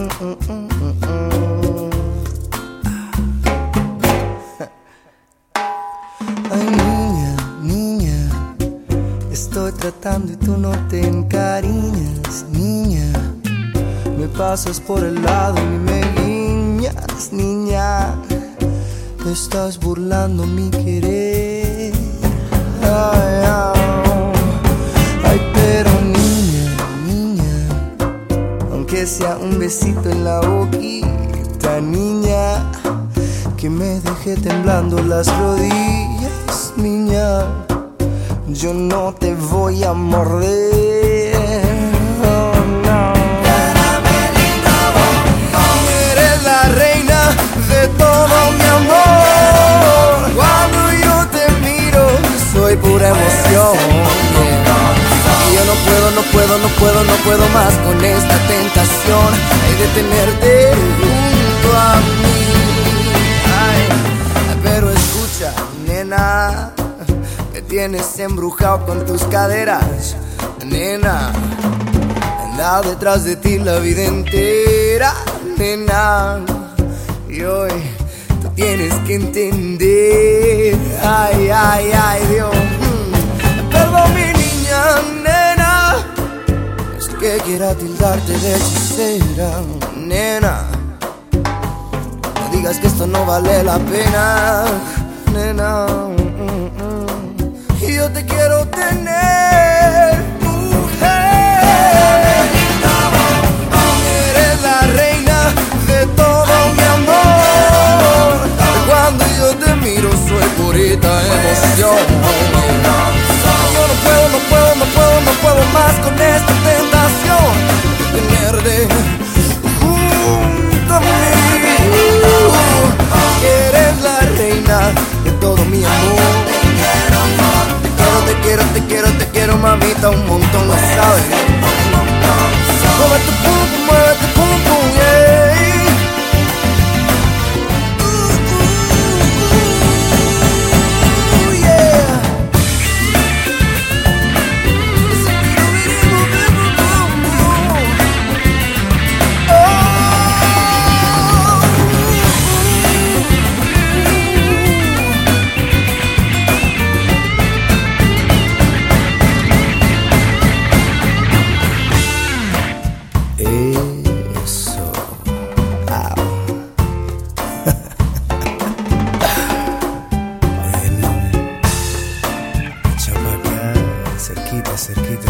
Ay, niña, niña, estoy tratando y tú no te encariñas, niña. Me pasas por el lado y me guiñas, niña. Te estás burlando mi querer. Un besito en la boquita, niña que me dejé temblando las rodillas, niña. Yo no te voy a morder. Oh, no. Eres la reina de todo mi amor. Cuando yo te miro, soy pura emoción. Puedo, no puedo, más con esta tentación Hay de tenerte junto a mí. Ay, pero escucha, nena, me tienes embrujado con tus caderas, nena. He andado detrás de ti la vida entera, nena. Y hoy tú tienes que entender, ay, ay, ay, quiera tildarte de hechicera, nena. No digas que esto no vale la pena, nena. Mm, mm, mm. Y yo te quiero tener cerquita.